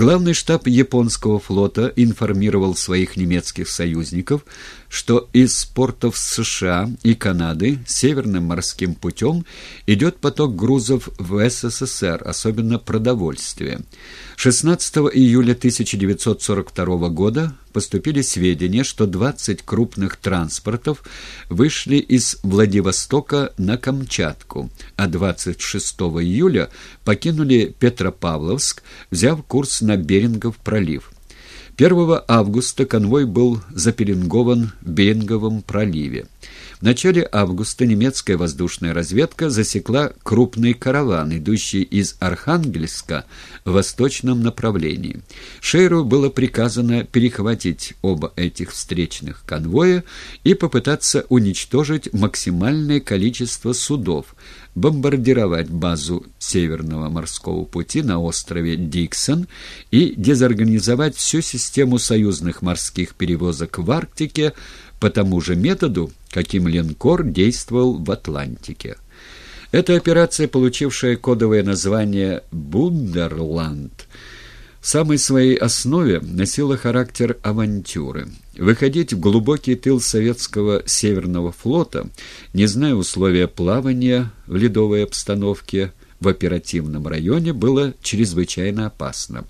Главный штаб японского флота информировал своих немецких союзников, что из портов США и Канады северным морским путем идет поток грузов в СССР, особенно продовольствия. 16 июля 1942 года поступили сведения, что 20 крупных транспортов вышли из Владивостока на Камчатку, а 26 июля покинули Петропавловск, взяв курс на Берингов пролив. 1 августа конвой был запеленгован в Беринговом проливе. В начале августа немецкая воздушная разведка засекла крупный караван, идущий из Архангельска в восточном направлении. Шейру было приказано перехватить оба этих встречных конвоя и попытаться уничтожить максимальное количество судов, бомбардировать базу Северного морского пути на острове Диксон и дезорганизовать всю систему союзных морских перевозок в Арктике по тому же методу, каким линкор действовал в Атлантике. Эта операция, получившая кодовое название «Бундерланд», в самой своей основе носила характер авантюры. Выходить в глубокий тыл советского Северного флота, не зная условия плавания в ледовой обстановке в оперативном районе, было чрезвычайно опасно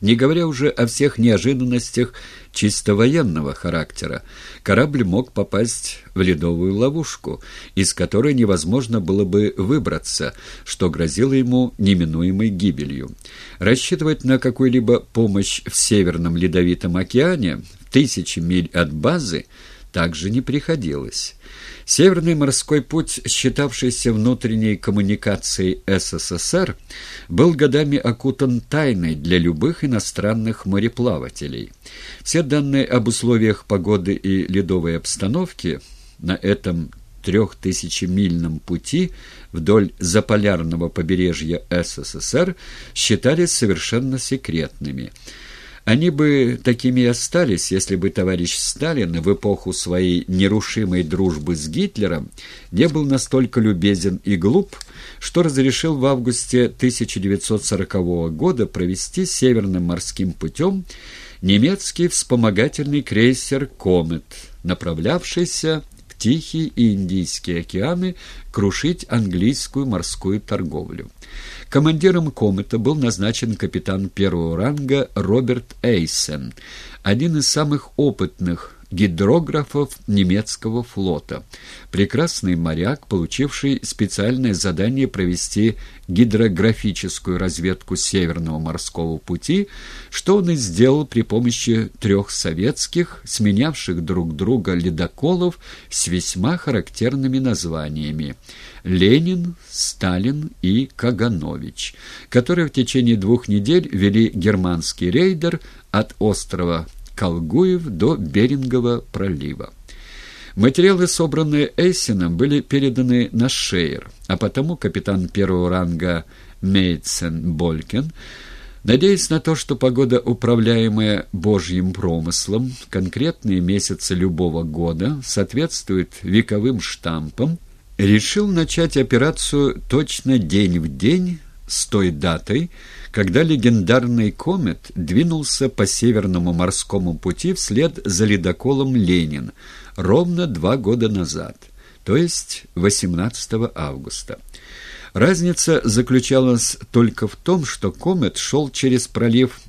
не говоря уже о всех неожиданностях чисто военного характера. Корабль мог попасть в ледовую ловушку, из которой невозможно было бы выбраться, что грозило ему неминуемой гибелью. Рассчитывать на какую-либо помощь в Северном Ледовитом океане в тысячи миль от базы также не приходилось. Северный морской путь, считавшийся внутренней коммуникацией СССР, был годами окутан тайной для любых иностранных мореплавателей. Все данные об условиях погоды и ледовой обстановки на этом трехтысячемильном пути вдоль заполярного побережья СССР считались совершенно секретными – они бы такими и остались, если бы товарищ Сталин в эпоху своей нерушимой дружбы с Гитлером не был настолько любезен и глуп, что разрешил в августе 1940 года провести Северным морским путем немецкий вспомогательный крейсер «Комет», направлявшийся Тихий и Индийские океаны крушить английскую морскую торговлю. Командиром комета был назначен капитан первого ранга Роберт Эйсен, один из самых опытных гидрографов немецкого флота. Прекрасный моряк, получивший специальное задание провести гидрографическую разведку Северного морского пути, что он и сделал при помощи трех советских, сменявших друг друга ледоколов с весьма характерными названиями «Ленин», «Сталин» и «Каганович», которые в течение двух недель вели германский рейдер от острова Колгуев до Берингова пролива. Материалы, собранные Эйсином, были переданы на Шейер, а потому капитан первого ранга Мейтсен Болькен, надеясь на то, что погода, управляемая Божьим промыслом, конкретные месяцы любого года соответствует вековым штампам, решил начать операцию точно день в день с той датой, когда легендарный комет двинулся по Северному морскому пути вслед за ледоколом «Ленин» ровно два года назад, то есть 18 августа. Разница заключалась только в том, что комет шел через пролив